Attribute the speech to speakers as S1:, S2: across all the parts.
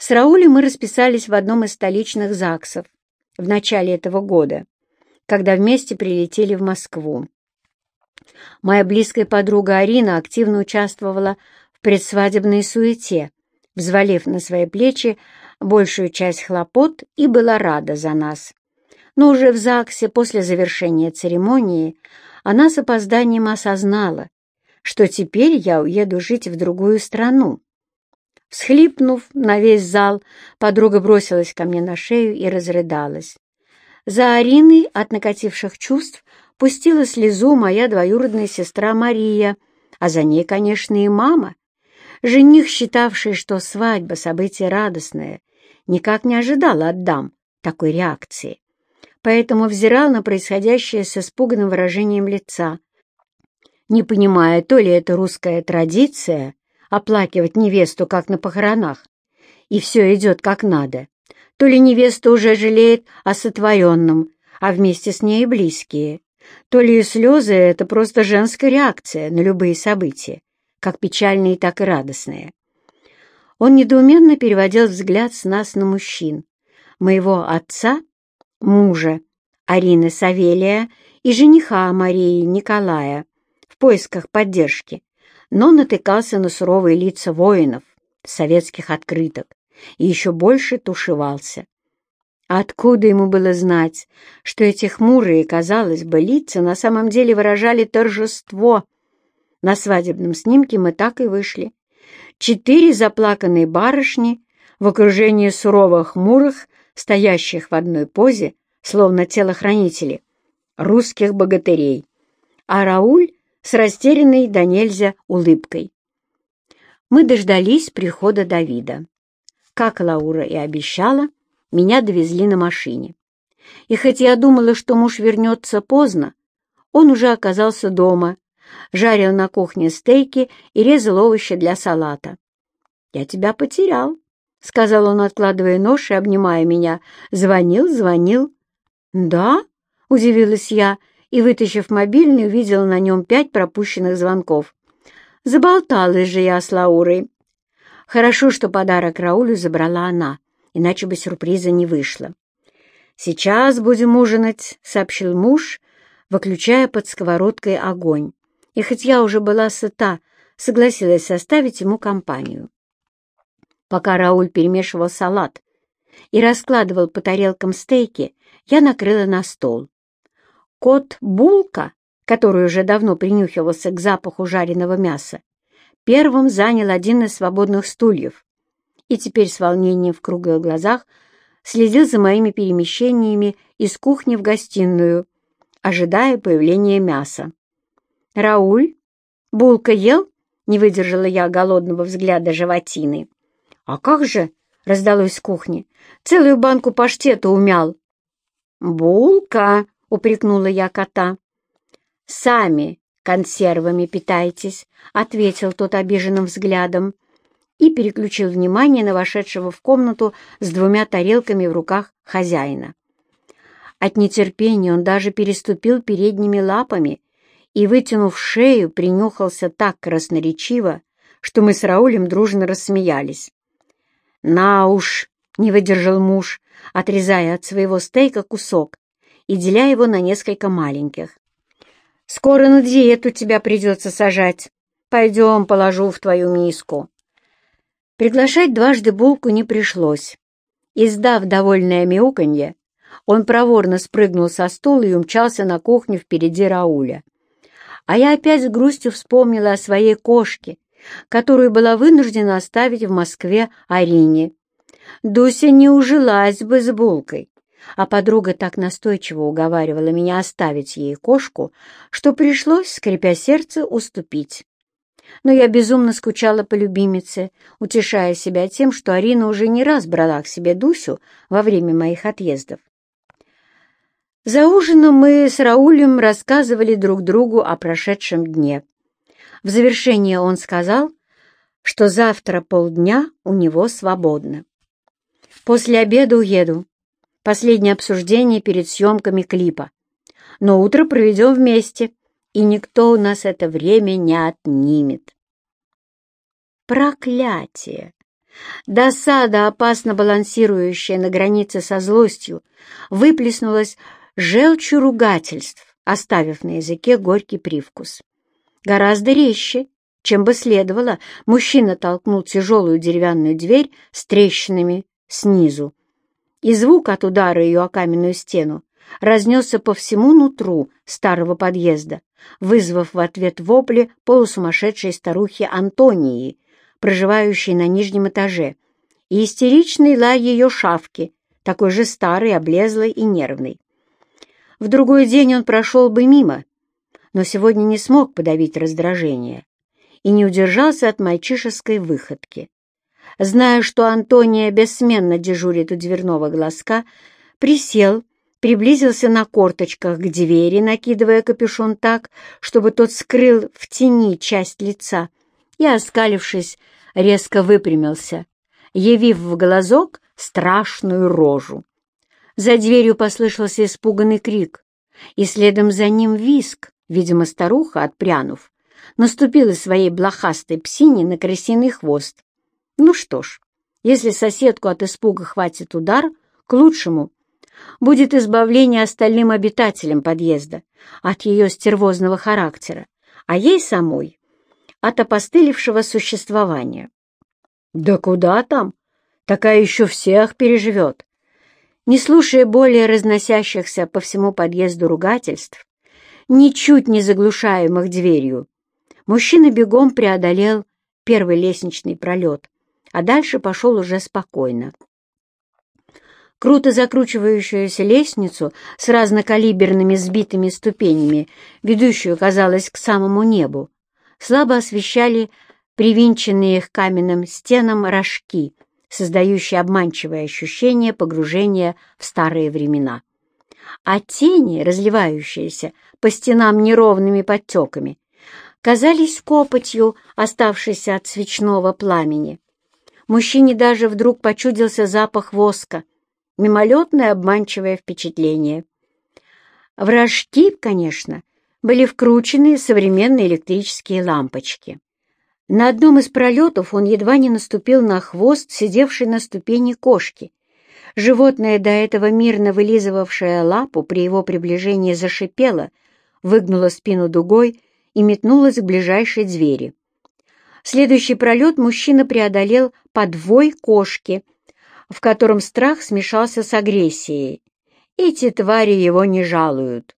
S1: С Раулем мы расписались в одном из столичных ЗАГСов в начале этого года, когда вместе прилетели в Москву. Моя близкая подруга Арина активно участвовала в предсвадебной суете, взвалив на свои плечи большую часть хлопот и была рада за нас. Но уже в ЗАГСе после завершения церемонии она с опозданием осознала, что теперь я уеду жить в другую страну. Всхлипнув на весь зал, подруга бросилась ко мне на шею и разрыдалась. За Ариной от накативших чувств пустила слезу моя двоюродная сестра Мария, а за ней, конечно, и мама. Жених, считавший, что свадьба — событие радостное, никак не ожидал от дам такой реакции, поэтому взирал на происходящее с испуганным выражением лица, не понимая, то ли это русская традиция оплакивать невесту, как на похоронах, и все идет как надо, то ли невеста уже жалеет о сотворенном, а вместе с ней и близкие, то ли слезы — это просто женская реакция на любые события, как печальные, так и радостные. Он недоуменно переводил взгляд с нас на мужчин, моего отца, мужа, Арины Савелия и жениха Марии Николая, поисках поддержки, но натыкался на суровые лица воинов, советских открыток, и еще больше тушевался. Откуда ему было знать, что эти хмурые, казалось бы, лица на самом деле выражали торжество? На свадебном снимке мы так и вышли. Четыре заплаканные барышни в окружении суровых хмурых, стоящих в одной позе, словно телохранители, русских богатырей. А Рауль с растерянной до нельзя улыбкой. Мы дождались прихода Давида. Как Лаура и обещала, меня довезли на машине. И хоть я думала, что муж вернется поздно, он уже оказался дома, жарил на кухне стейки и резал овощи для салата. «Я тебя потерял», — сказал он, откладывая нож и обнимая меня. «Звонил, звонил». «Да?» — удивилась я и, вытащив мобильный, увидела на нем пять пропущенных звонков. Заболталась же я с Лаурой. Хорошо, что подарок Раулю забрала она, иначе бы сюрприза не вышло. «Сейчас будем ужинать», — сообщил муж, выключая под сковородкой огонь. И хоть я уже была сыта, согласилась составить ему компанию. Пока Рауль перемешивал салат и раскладывал по тарелкам стейки, я накрыла на стол. Кот Булка, который уже давно принюхивался к запаху жареного мяса, первым занял один из свободных стульев и теперь с волнением в круглых глазах следил за моими перемещениями из кухни в гостиную, ожидая появления мяса. «Рауль, Булка ел?» — не выдержала я голодного взгляда животины. «А как же?» — раздалось с кухни. «Целую банку паштета умял». «Булка!» — упрекнула я кота. «Сами консервами питайтесь», — ответил тот обиженным взглядом и переключил внимание на вошедшего в комнату с двумя тарелками в руках хозяина. От нетерпения он даже переступил передними лапами и, вытянув шею, принюхался так красноречиво, что мы с Раулем дружно рассмеялись. «На уж!» — не выдержал муж, отрезая от своего стейка кусок и деля его на несколько маленьких. «Скоро на диету тебя придется сажать. Пойдем, положу в твою миску». Приглашать дважды булку не пришлось. Издав довольное мяуканье, он проворно спрыгнул со стула и умчался на кухню впереди Рауля. А я опять с грустью вспомнила о своей кошке, которую была вынуждена оставить в Москве Арине. Дуся не ужилась бы с булкой, а подруга так настойчиво уговаривала меня оставить ей кошку, что пришлось, скрипя сердце, уступить. Но я безумно скучала по любимице, утешая себя тем, что Арина уже не раз брала к себе Дусю во время моих отъездов. За ужином мы с Раулем рассказывали друг другу о прошедшем дне. В завершение он сказал, что завтра полдня у него свободно. «После обеда уеду. Последнее обсуждение перед съемками клипа. Но утро проведем вместе, и никто у нас это время не отнимет. Проклятие! Досада, опасно балансирующая на границе со злостью, выплеснулась желчью ругательств, оставив на языке горький привкус. Гораздо резче, чем бы следовало, мужчина толкнул тяжелую деревянную дверь с трещинами снизу, и звук от удара ее о каменную стену разнесся по всему нутру старого подъезда, вызвав в ответ вопли полусумасшедшей старухи Антонии, проживающей на нижнем этаже, и истеричный лай ее шавки, такой же старый, облезлый и нервный. В другой день он прошел бы мимо, но сегодня не смог подавить раздражение и не удержался от мальчишеской выходки. Зная, что Антония бессменно дежурит у дверного глазка, присел приблизился на корточках к двери, накидывая капюшон так, чтобы тот скрыл в тени часть лица, и, оскалившись, резко выпрямился, явив в глазок страшную рожу. За дверью послышался испуганный крик, и следом за ним виск, видимо, старуха, отпрянув, наступила своей блохастой псине на крысиный хвост. Ну что ж, если соседку от испуга хватит удар, к лучшему — будет избавление остальным обитателям подъезда от ее стервозного характера, а ей самой — от опостылевшего существования. Да куда там? Такая еще всех переживет. Не слушая более разносящихся по всему подъезду ругательств, ничуть не заглушаемых дверью, мужчина бегом преодолел первый лестничный пролет, а дальше пошел уже спокойно. Круто закручивающуюся лестницу с разнокалиберными сбитыми ступенями, ведущую, казалось, к самому небу, слабо освещали привинченные к каменным стенам рожки, создающие обманчивое ощущение погружения в старые времена. А тени, разливающиеся по стенам неровными подтеками, казались копотью, оставшейся от свечного пламени. Мужчине даже вдруг почудился запах воска, мимолетное обманчивое впечатление. В рожки, конечно, были вкручены современные электрические лампочки. На одном из пролетов он едва не наступил на хвост, сидевший на ступени кошки. Животное, до этого мирно вылизывавшее лапу, при его приближении зашипело, выгнуло спину дугой и метнулось к ближайшей двери. Следующий пролет мужчина преодолел подвой кошки — в котором страх смешался с агрессией. Эти твари его не жалуют.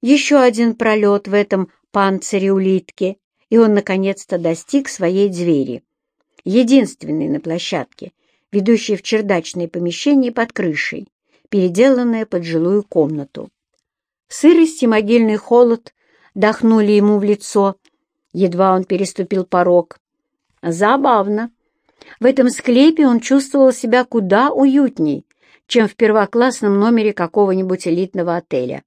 S1: Еще один пролет в этом панцире улитки, и он наконец-то достиг своей двери. Единственной на площадке, ведущей в чердачное помещение под крышей, переделанное под жилую комнату. Сырость и могильный холод дохнули ему в лицо, едва он переступил порог. Забавно. В этом склепе он чувствовал себя куда уютней, чем в первоклассном номере какого-нибудь элитного отеля.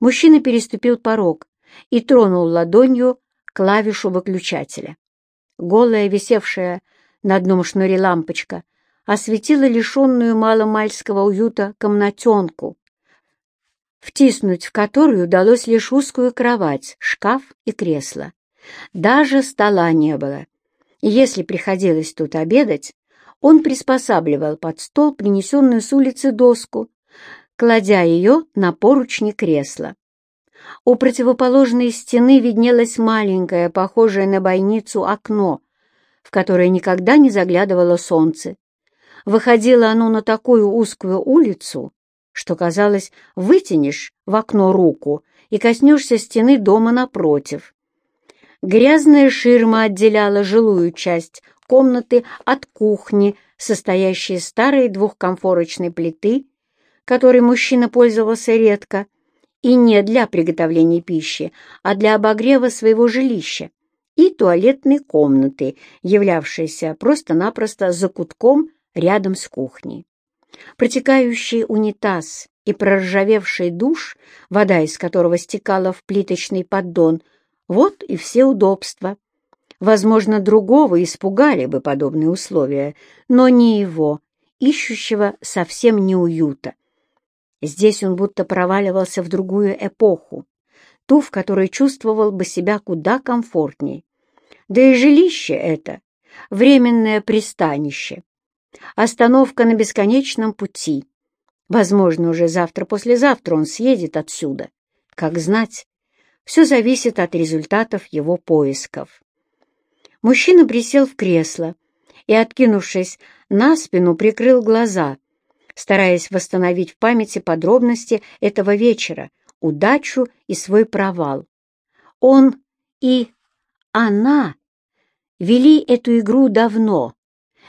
S1: Мужчина переступил порог и тронул ладонью клавишу выключателя. Голая, висевшая на одном шнуре лампочка, осветила лишенную маломальского уюта комнатенку, втиснуть в которую удалось лишь узкую кровать, шкаф и кресло. Даже стола не было, если приходилось тут обедать, он приспосабливал под стол принесенную с улицы доску, кладя ее на поручни кресла. У противоположной стены виднелось маленькое, похожее на бойницу, окно, в которое никогда не заглядывало солнце. Выходило оно на такую узкую улицу, что, казалось, вытянешь в окно руку и коснешься стены дома напротив. Грязная ширма отделяла жилую часть комнаты от кухни, состоящей из старой двухкомфорочной плиты, которой мужчина пользовался редко, и не для приготовления пищи, а для обогрева своего жилища, и туалетной комнаты, являвшейся просто-напросто закутком рядом с кухней. Протекающий унитаз и проржавевший душ, вода из которого стекала в плиточный поддон – вот и все удобства. Возможно, другого испугали бы подобные условия, но не его, ищущего совсем неуюта. Здесь он будто проваливался в другую эпоху, ту, в которой чувствовал бы себя куда комфортней. Да и жилище это временное пристанище, остановка на бесконечном пути. Возможно, уже завтра-послезавтра он съедет отсюда. Как знать, все зависит от результатов его поисков. Мужчина присел в кресло и, откинувшись на спину, прикрыл глаза, стараясь восстановить в памяти подробности этого вечера, удачу и свой провал. Он и она вели эту игру давно,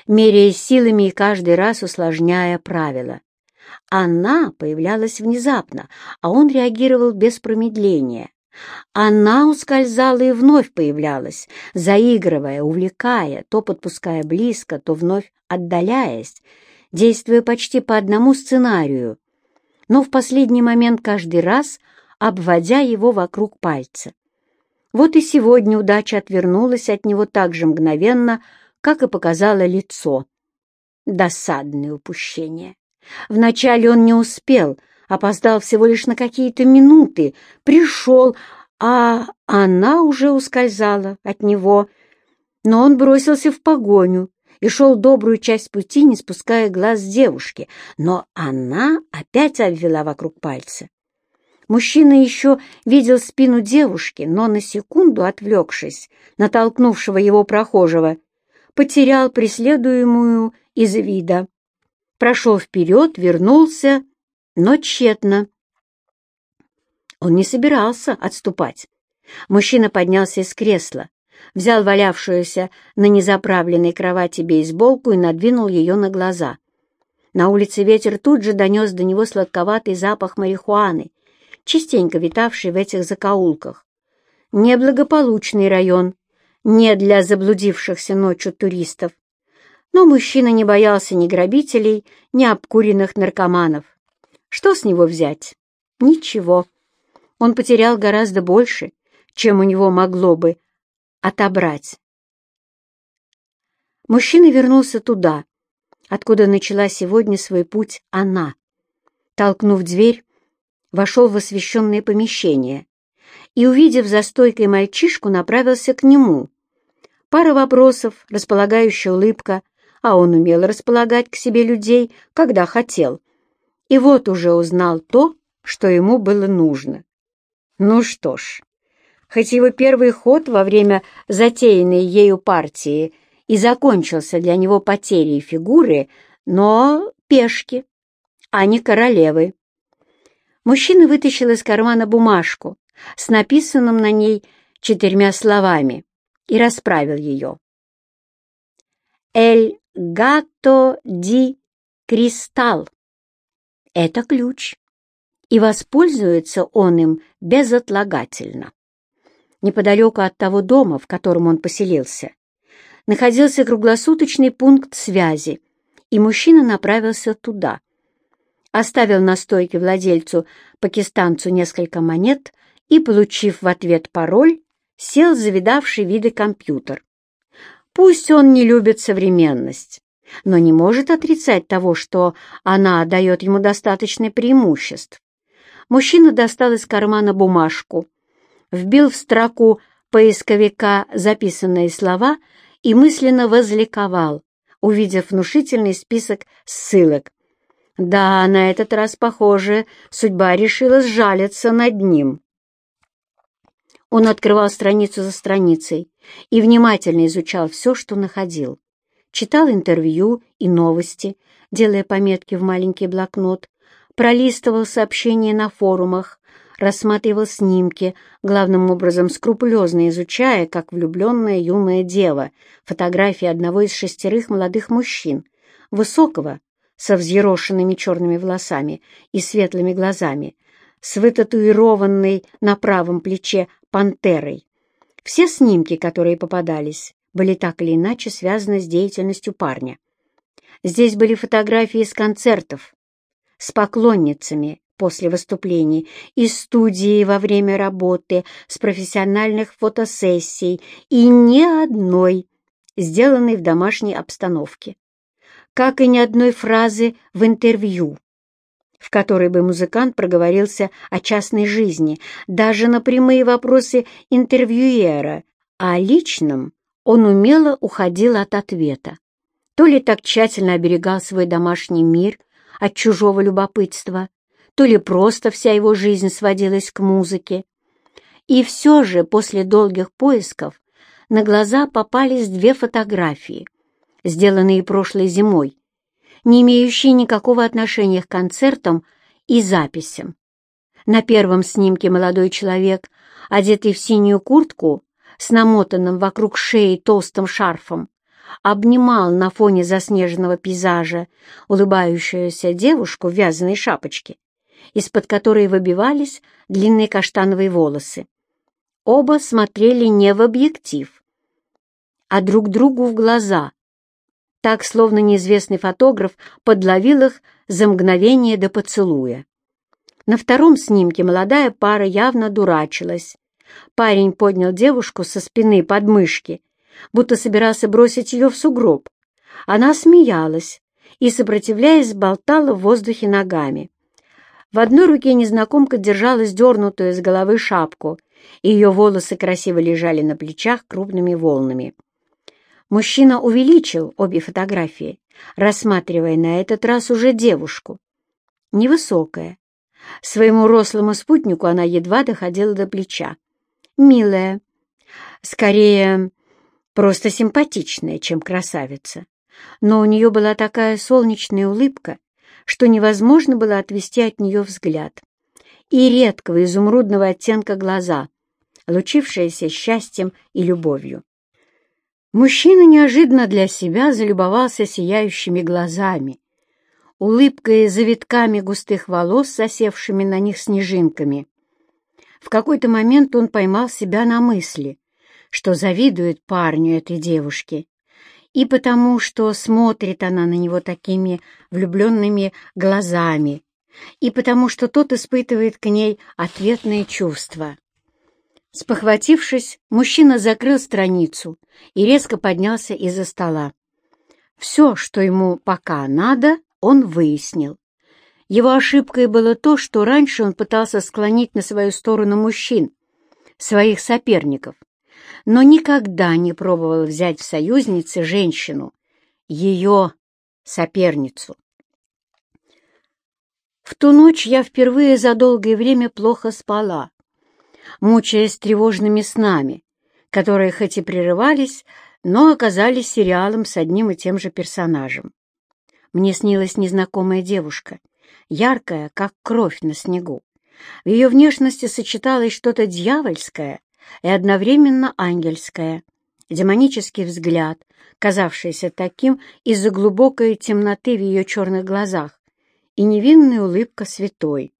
S1: меряя силами и каждый раз усложняя правила. Она появлялась внезапно, а он реагировал без промедления. Она ускользала и вновь появлялась, заигрывая, увлекая, то подпуская близко, то вновь отдаляясь, действуя почти по одному сценарию, но в последний момент каждый раз обводя его вокруг пальца. Вот и сегодня удача отвернулась от него так же мгновенно, как и показало лицо. Досадное упущение. Вначале он не успел, опоздал всего лишь на какие-то минуты, пришел, а она уже ускользала от него. Но он бросился в погоню и шел добрую часть пути, не спуская глаз с девушки, но она опять обвела вокруг пальца. Мужчина еще видел спину девушки, но на секунду, отвлекшись, натолкнувшего его прохожего, потерял преследуемую из вида. Прошел вперед, вернулся, но тщетно. Он не собирался отступать. Мужчина поднялся из кресла, взял валявшуюся на незаправленной кровати бейсболку и надвинул ее на глаза. На улице ветер тут же донес до него сладковатый запах марихуаны, частенько витавший в этих закоулках. Неблагополучный район, не для заблудившихся ночью туристов. Но мужчина не боялся ни грабителей, ни обкуренных наркоманов. Что с него взять? Ничего. Он потерял гораздо больше, чем у него могло бы отобрать. Мужчина вернулся туда, откуда начала сегодня свой путь она. Толкнув дверь, вошел в освещенное помещение и, увидев за стойкой мальчишку, направился к нему. Пара вопросов, располагающая улыбка, а он умел располагать к себе людей, когда хотел. И вот уже узнал то, что ему было нужно. Ну что ж, хоть его первый ход во время затеянной ею партии и закончился для него потерей фигуры, но пешки, а не королевы. Мужчина вытащил из кармана бумажку с написанным на ней четырьмя словами и расправил ее. «Эль гато ди кристалл» — это ключ, и воспользуется он им безотлагательно. Неподалеку от того дома, в котором он поселился, находился круглосуточный пункт связи, и мужчина направился туда оставил на стойке владельцу пакистанцу несколько монет и, получив в ответ пароль, сел за видавший виды компьютер. Пусть он не любит современность, но не может отрицать того, что она дает ему достаточное преимуществ. Мужчина достал из кармана бумажку, вбил в строку поисковика записанные слова и мысленно возликовал, увидев внушительный список ссылок, да, на этот раз, похоже, судьба решила сжалиться над ним. Он открывал страницу за страницей и внимательно изучал все, что находил. Читал интервью и новости, делая пометки в маленький блокнот, пролистывал сообщения на форумах, рассматривал снимки, главным образом скрупулезно изучая, как влюбленная юная дева, фотографии одного из шестерых молодых мужчин, высокого, со взъерошенными черными волосами и светлыми глазами, с вытатуированной на правом плече пантерой. Все снимки, которые попадались, были так или иначе связаны с деятельностью парня. Здесь были фотографии с концертов, с поклонницами после выступлений, из студии во время работы, с профессиональных фотосессий и ни одной, сделанной в домашней обстановке как и ни одной фразы в интервью, в которой бы музыкант проговорился о частной жизни, даже на прямые вопросы интервьюера о личном он умело уходил от ответа. То ли так тщательно оберегал свой домашний мир от чужого любопытства, то ли просто вся его жизнь сводилась к музыке. И все же после долгих поисков на глаза попались две фотографии, сделанные прошлой зимой, не имеющие никакого отношения к концертам и записям. На первом снимке молодой человек, одетый в синюю куртку с намотанным вокруг шеи толстым шарфом, обнимал на фоне заснеженного пейзажа улыбающуюся девушку в вязаной шапочке, из-под которой выбивались длинные каштановые волосы. Оба смотрели не в объектив, а друг другу в глаза, так, словно неизвестный фотограф подловил их за мгновение до поцелуя. На втором снимке молодая пара явно дурачилась. Парень поднял девушку со спины подмышки, будто собирался бросить ее в сугроб. Она смеялась и, сопротивляясь, болтала в воздухе ногами. В одной руке незнакомка держала сдернутую с головы шапку, и ее волосы красиво лежали на плечах крупными волнами. Мужчина увеличил обе фотографии, рассматривая на этот раз уже девушку. Невысокая, Своему рослому спутнику она едва доходила до плеча. Милая, скорее, просто симпатичная, чем красавица. Но у нее была такая солнечная улыбка, что невозможно было отвести от нее взгляд. И редкого изумрудного оттенка глаза, лучившиеся счастьем и любовью. Мужчина неожиданно для себя залюбовался сияющими глазами, улыбкой завитками густых волос, засевшими на них снежинками. В какой-то момент он поймал себя на мысли, что завидует парню этой девушки, и потому что смотрит она на него такими влюбленными глазами, и потому что тот испытывает к ней ответные чувства. Спохватившись, мужчина закрыл страницу и резко поднялся из-за стола. Все, что ему пока надо, он выяснил. Его ошибкой было то, что раньше он пытался склонить на свою сторону мужчин, своих соперников, но никогда не пробовал взять в союзницы женщину, ее соперницу. В ту ночь я впервые за долгое время плохо спала, мучаясь тревожными снами, которые хоть и прерывались, но оказались сериалом с одним и тем же персонажем. Мне снилась незнакомая девушка, яркая, как кровь на снегу. В ее внешности сочеталось что-то дьявольское и одновременно ангельское. Демонический взгляд, казавшийся таким из-за глубокой темноты в ее черных глазах, и невинная улыбка святой.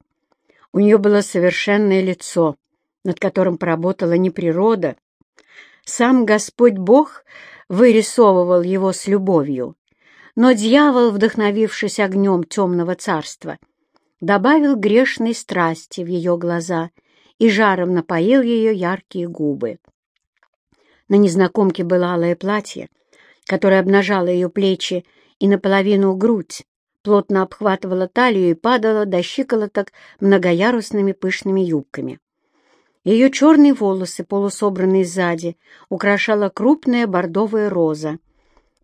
S1: У нее было совершенное лицо, над которым поработала не природа. Сам Господь Бог вырисовывал его с любовью, но дьявол, вдохновившись огнем темного царства, добавил грешной страсти в ее глаза и жаром напоил ее яркие губы. На незнакомке было алое платье, которое обнажало ее плечи и наполовину грудь, плотно обхватывало талию и падало до щиколоток многоярусными пышными юбками. Ее черные волосы, полусобранные сзади, украшала крупная бордовая роза,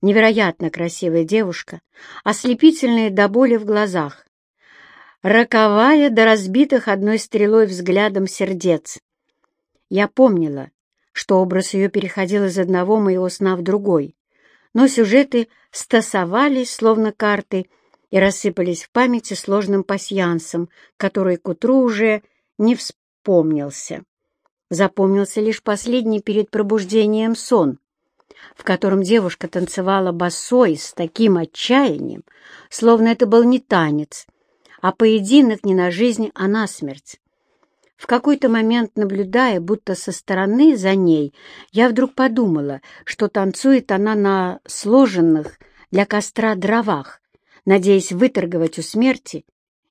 S1: невероятно красивая девушка, ослепительная до боли в глазах, роковая до разбитых одной стрелой взглядом сердец. Я помнила, что образ ее переходил из одного моего сна в другой, но сюжеты стасовались, словно карты, и рассыпались в памяти сложным пасьянсом, который к утру уже не вспомнился. Запомнился лишь последний перед пробуждением сон, в котором девушка танцевала босой с таким отчаянием, словно это был не танец, а поединок не на жизнь, а на смерть. В какой-то момент, наблюдая, будто со стороны за ней, я вдруг подумала, что танцует она на сложенных для костра дровах, надеясь выторговать у смерти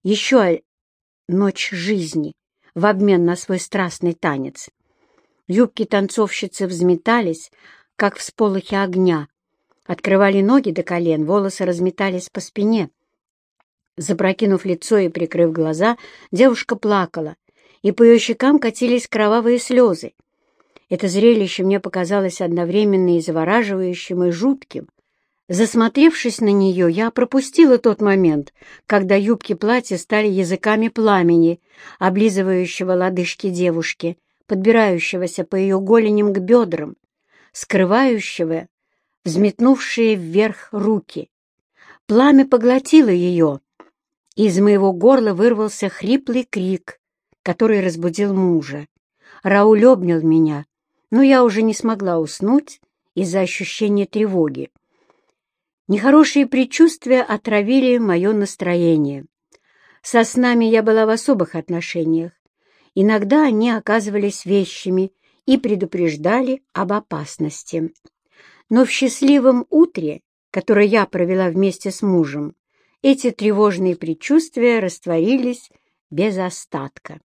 S1: еще ночь жизни в обмен на свой страстный танец. Юбки танцовщицы взметались, как всполохи огня. Открывали ноги до колен, волосы разметались по спине. Запрокинув лицо и прикрыв глаза, девушка плакала, и по ее щекам катились кровавые слезы. Это зрелище мне показалось одновременно и завораживающим, и жутким. Засмотревшись на нее, я пропустила тот момент, когда юбки платья стали языками пламени, облизывающего лодыжки девушки, подбирающегося по ее голеням к бедрам, скрывающего взметнувшие вверх руки. Пламя поглотило ее, и из моего горла вырвался хриплый крик, который разбудил мужа. Рауль обнял меня, но я уже не смогла уснуть из-за ощущения тревоги. Нехорошие предчувствия отравили мое настроение. Со снами я была в особых отношениях. Иногда они оказывались вещами и предупреждали об опасности. Но в счастливом утре, которое я провела вместе с мужем, эти тревожные предчувствия растворились без остатка.